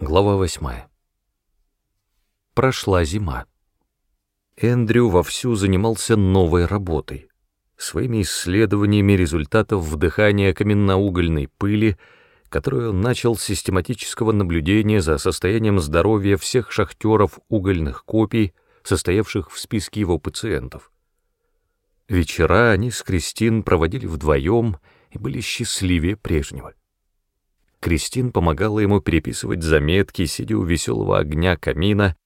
Глава восьмая. Прошла зима. Эндрю вовсю занимался новой работой, своими исследованиями результатов вдыхания каменноугольной пыли, которую он начал с систематического наблюдения за состоянием здоровья всех шахтеров угольных копий, состоявших в списке его пациентов. Вечера они с Кристин проводили вдвоем и были счастливее прежнего. Кристин помогала ему переписывать заметки, сидя у веселого огня камина.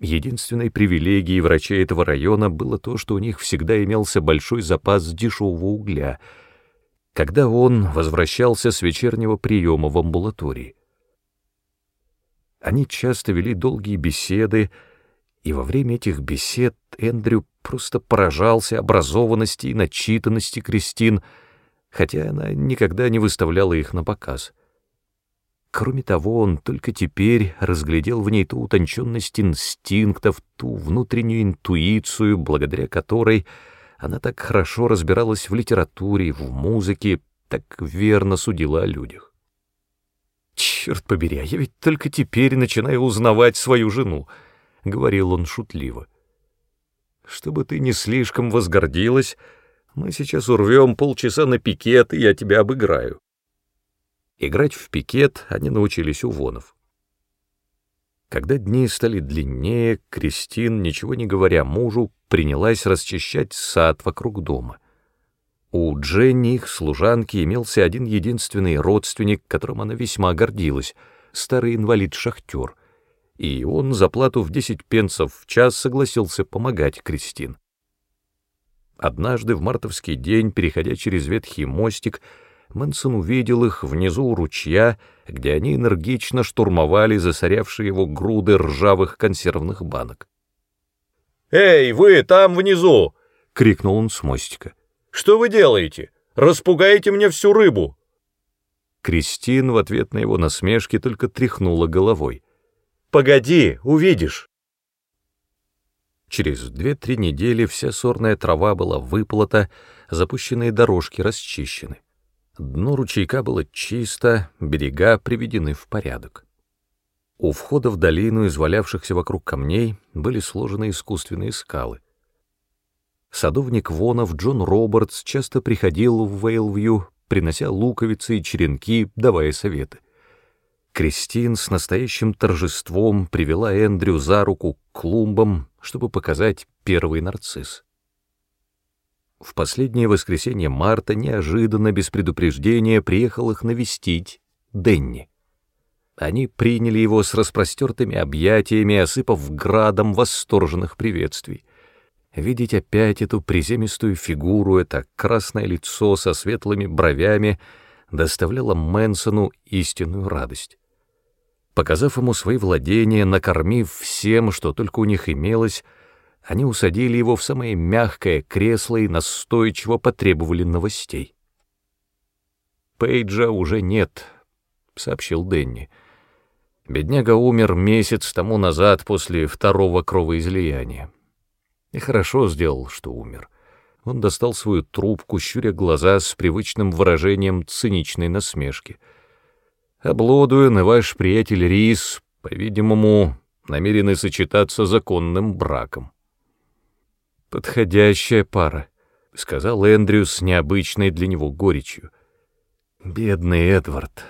Единственной привилегией врачей этого района было то, что у них всегда имелся большой запас дешевого угля, когда он возвращался с вечернего приема в амбулатории. Они часто вели долгие беседы, и во время этих бесед Эндрю просто поражался образованности и начитанности Кристин, хотя она никогда не выставляла их на показ. Кроме того, он только теперь разглядел в ней ту утонченность инстинктов, ту внутреннюю интуицию, благодаря которой она так хорошо разбиралась в литературе, в музыке, так верно судила о людях. «Черт побери, а я ведь только теперь начинаю узнавать свою жену», — говорил он шутливо. «Чтобы ты не слишком возгордилась, мы сейчас урвем полчаса на пикет, и я тебя обыграю». Играть в пикет они научились у вонов. Когда дни стали длиннее, Кристин, ничего не говоря мужу, принялась расчищать сад вокруг дома. У Дженни, их служанки, имелся один единственный родственник, которым она весьма гордилась, старый инвалид-шахтер, и он за плату в десять пенсов в час согласился помогать Кристин. Однажды в мартовский день, переходя через ветхий мостик, Мэнсон увидел их внизу у ручья, где они энергично штурмовали засорявшие его груды ржавых консервных банок. «Эй, вы там внизу!» — крикнул он с мостика. «Что вы делаете? Распугаете мне всю рыбу!» Кристин в ответ на его насмешки только тряхнула головой. «Погоди, увидишь!» Через две-три недели вся сорная трава была выплата, запущенные дорожки расчищены. Дно ручейка было чисто, берега приведены в порядок. У входа в долину из валявшихся вокруг камней были сложены искусственные скалы. Садовник Вонов Джон Робертс часто приходил в Вейлвью, принося луковицы и черенки, давая советы. Кристин с настоящим торжеством привела Эндрю за руку к клумбам, чтобы показать первый нарцисс. В последнее воскресенье марта неожиданно, без предупреждения, приехал их навестить Денни. Они приняли его с распростертыми объятиями, осыпав градом восторженных приветствий. Видеть опять эту приземистую фигуру, это красное лицо со светлыми бровями доставляло Мэнсону истинную радость. Показав ему свои владения, накормив всем, что только у них имелось, они усадили его в самое мягкое кресло и настойчиво потребовали новостей. «Пейджа уже нет», — сообщил Денни. «Бедняга умер месяц тому назад после второго кровоизлияния. И хорошо сделал, что умер». Он достал свою трубку, щуря глаза с привычным выражением циничной насмешки. «Облодуин и ваш приятель Рис, по-видимому, намерены сочетаться законным браком». «Подходящая пара», — сказал Эндрю с необычной для него горечью. «Бедный Эдвард».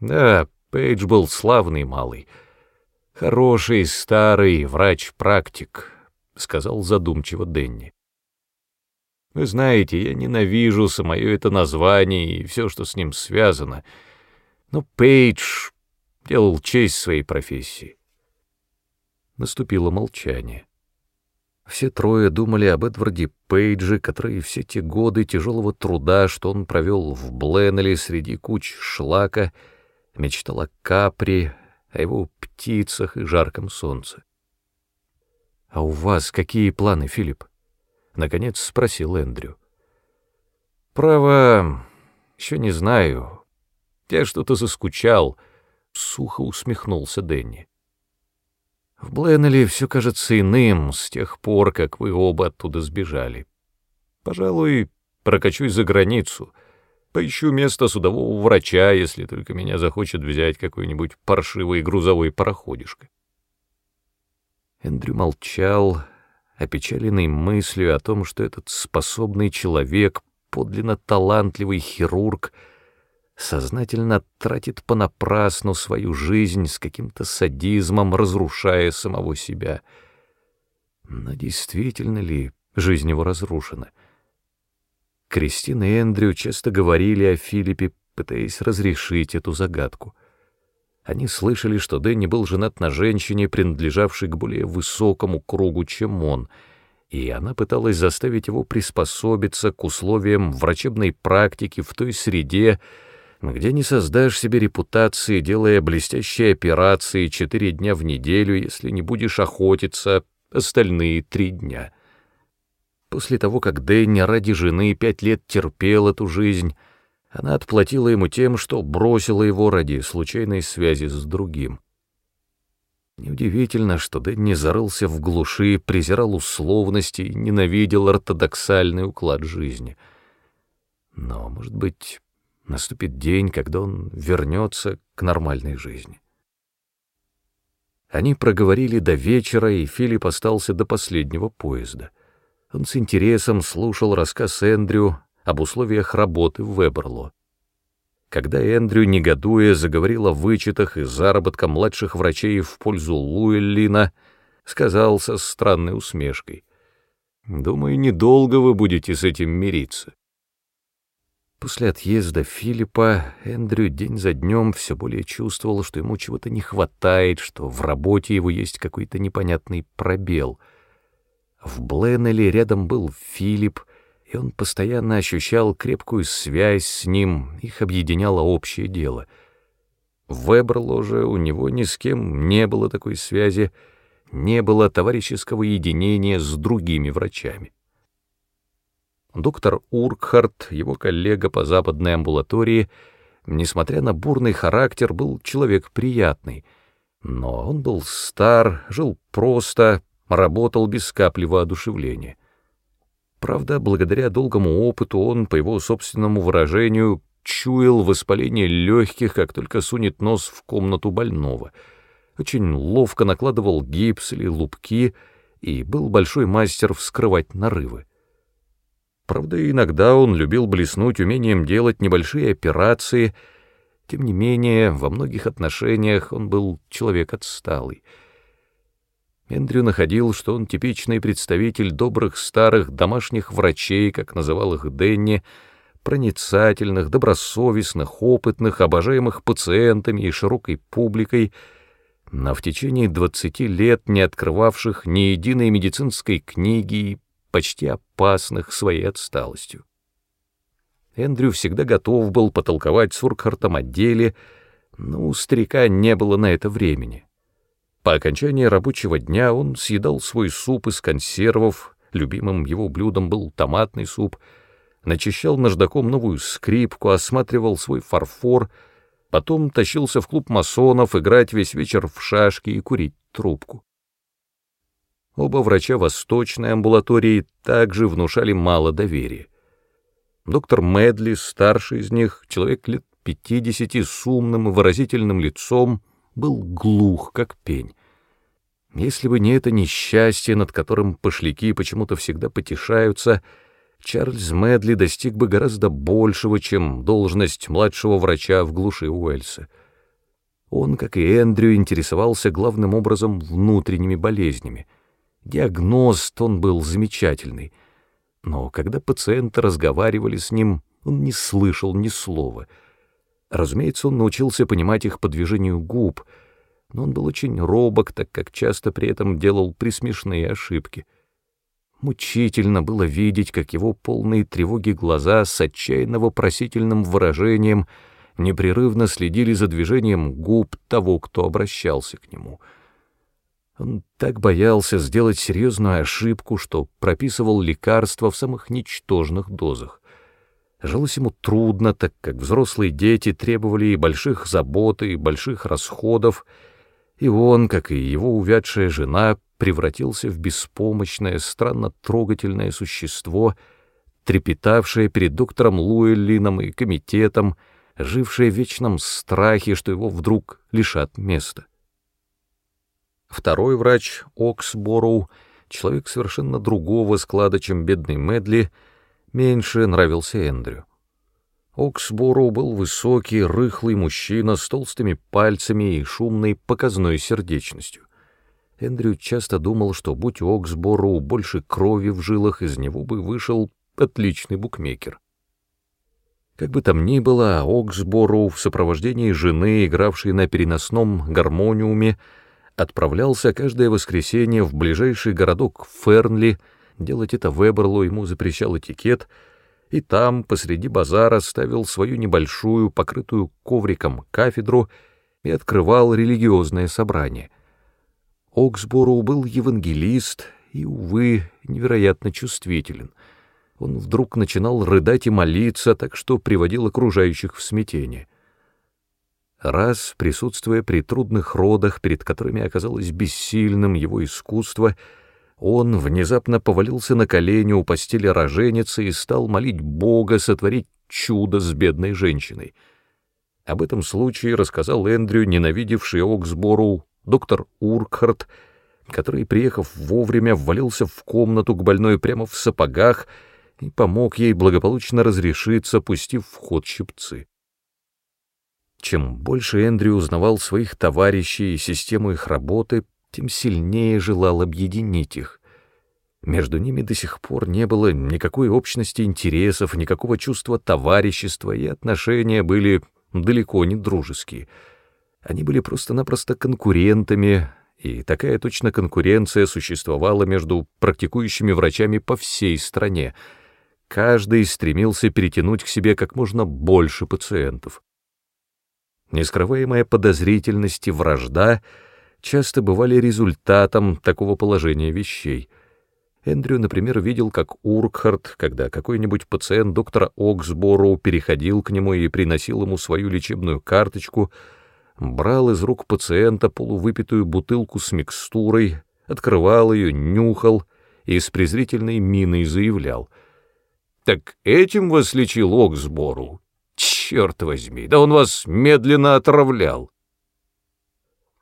Да, Пейдж был славный малый. Хороший, старый врач-практик, — сказал задумчиво Денни. Вы знаете, я ненавижу самое это название и все, что с ним связано. Но Пейдж делал честь своей профессии. Наступило молчание. Все трое думали об Эдварде Пейдже, который все те годы тяжелого труда, что он провел в Бленнеле среди куч шлака, мечтал о Капри, о его птицах и жарком солнце. — А у вас какие планы, Филипп? — наконец спросил Эндрю. — Право, еще не знаю. Я что-то заскучал, — сухо усмехнулся Дэнни. В Бленнеле все кажется иным с тех пор, как вы оба оттуда сбежали. Пожалуй, прокачусь за границу. Поищу место судового врача, если только меня захочет взять какой-нибудь паршивый грузовой пароходишко. Эндрю молчал, опечаленный мыслью о том, что этот способный человек, подлинно талантливый хирург, сознательно тратит понапрасну свою жизнь с каким-то садизмом, разрушая самого себя. Но действительно ли жизнь его разрушена? Кристина и Эндрю часто говорили о Филиппе, пытаясь разрешить эту загадку. Они слышали, что Дэнни был женат на женщине, принадлежавшей к более высокому кругу, чем он, и она пыталась заставить его приспособиться к условиям врачебной практики в той среде, где не создашь себе репутации, делая блестящие операции четыре дня в неделю, если не будешь охотиться остальные три дня. После того, как Дэнни ради жены пять лет терпел эту жизнь, она отплатила ему тем, что бросила его ради случайной связи с другим. Неудивительно, что Дэнни зарылся в глуши, презирал условности и ненавидел ортодоксальный уклад жизни. Но, может быть, наступит день, когда он вернется к нормальной жизни. Они проговорили до вечера, и Филипп остался до последнего поезда. Он с интересом слушал рассказ Эндрю об условиях работы в Веберло. Когда Эндрю, негодуя, заговорил о вычетах и заработка младших врачей в пользу Луэллина, сказал со странной усмешкой. «Думаю, недолго вы будете с этим мириться». После отъезда Филиппа Эндрю день за днем все более чувствовал, что ему чего-то не хватает, что в работе его есть какой-то непонятный пробел — в Бленнеле рядом был Филипп, и он постоянно ощущал крепкую связь с ним, их объединяло общее дело. В Эберло же у него ни с кем не было такой связи, не было товарищеского единения с другими врачами. Доктор Уркхарт, его коллега по западной амбулатории, несмотря на бурный характер, был человек приятный, но он был стар, жил просто, работал без капли воодушевления. Правда, благодаря долгому опыту он, по его собственному выражению, чуял воспаление легких, как только сунет нос в комнату больного. Очень ловко накладывал гипс или лупки и был большой мастер вскрывать нарывы. Правда, иногда он любил блеснуть умением делать небольшие операции, тем не менее, во многих отношениях он был человек отсталый — Эндрю находил, что он типичный представитель добрых старых домашних врачей, как называл их Денни, проницательных, добросовестных, опытных, обожаемых пациентами и широкой публикой, но в течение двадцати лет не открывавших ни единой медицинской книги и почти опасных своей отсталостью. Эндрю всегда готов был потолковать с Уркхартом о деле, но у старика не было на это времени. По окончании рабочего дня он съедал свой суп из консервов, любимым его блюдом был томатный суп, начищал наждаком новую скрипку, осматривал свой фарфор, потом тащился в клуб масонов играть весь вечер в шашки и курить трубку. Оба врача восточной амбулатории также внушали мало доверия. Доктор Медли, старший из них, человек лет пятидесяти, с умным и выразительным лицом, был глух, как пень. Если бы не это несчастье, над которым пошляки почему-то всегда потешаются, Чарльз Медли достиг бы гораздо большего, чем должность младшего врача в глуши Уэльса. Он, как и Эндрю, интересовался главным образом внутренними болезнями. Диагност он был замечательный, но когда пациенты разговаривали с ним, он не слышал ни слова. Разумеется, он научился понимать их по движению губ — но он был очень робок, так как часто при этом делал присмешные ошибки. Мучительно было видеть, как его полные тревоги глаза с отчаянно вопросительным выражением непрерывно следили за движением губ того, кто обращался к нему. Он так боялся сделать серьезную ошибку, что прописывал лекарства в самых ничтожных дозах. Жилось ему трудно, так как взрослые дети требовали и больших забот, и больших расходов, и он, как и его увядшая жена, превратился в беспомощное, странно трогательное существо, трепетавшая перед доктором Луэллином и комитетом, жившая в вечном страхе, что его вдруг лишат места. Второй врач, Оксбороу, человек совершенно другого склада, чем бедный Медли, меньше нравился Эндрю. Оксбороу был высокий, рыхлый мужчина с толстыми пальцами и шумной показной сердечностью. Эндрю часто думал, что будь у Оксбороу больше крови в жилах, из него бы вышел отличный букмекер. Как бы там ни было, Оксбороу в сопровождении жены, игравшей на переносном гармониуме, отправлялся каждое воскресенье в ближайший городок Фернли, делать это Веберлу ему запрещал этикет, и там, посреди базара, ставил свою небольшую, покрытую ковриком кафедру и открывал религиозное собрание. Оксбороу был евангелист и, увы, невероятно чувствителен — он вдруг начинал рыдать и молиться, так что приводил окружающих в смятение. Раз, присутствуя при трудных родах, перед которыми оказалось бессильным его искусство, он внезапно повалился на колени у постели роженицы и стал молить Бога сотворить чудо с бедной женщиной. Об этом случае рассказал Эндрю, ненавидевший Оксбору, доктор Уркхарт, который, приехав вовремя, ввалился в комнату к больной прямо в сапогах — и помог ей благополучно разрешиться, пустив в ход щипцы. Чем больше Эндрю узнавал своих товарищей и систему их работы, тем сильнее желал объединить их. Между ними до сих пор не было никакой общности интересов, никакого чувства товарищества, и отношения были далеко не дружеские. Они были просто-напросто конкурентами, и такая точно конкуренция существовала между практикующими врачами по всей стране — Каждый стремился перетянуть к себе как можно больше пациентов. Нескрываемая подозрительность и вражда часто бывали результатом такого положения вещей. Эндрю, например, видел, как Уркхард, когда какой-нибудь пациент доктора Оксбору переходил к нему и приносил ему свою лечебную карточку, брал из рук пациента полувыпитую бутылку с микстурой, открывал ее, нюхал и с презрительной миной заявлял — так этим вас лечил Оксбору? Черт возьми, да он вас медленно отравлял.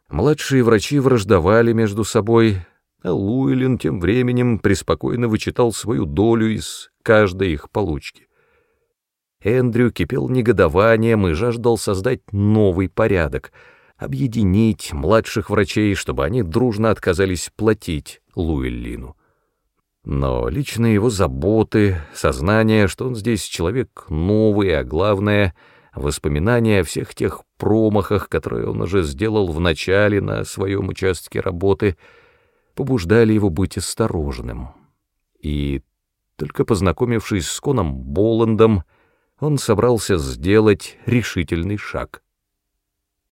Младшие врачи враждовали между собой, а Луилин тем временем преспокойно вычитал свою долю из каждой их получки. Эндрю кипел негодованием и жаждал создать новый порядок, объединить младших врачей, чтобы они дружно отказались платить Луиллину. Но личные его заботы, сознание, что он здесь человек новый, а главное — воспоминания о всех тех промахах, которые он уже сделал в начале на своем участке работы, побуждали его быть осторожным. И только познакомившись с Коном Боландом, он собрался сделать решительный шаг —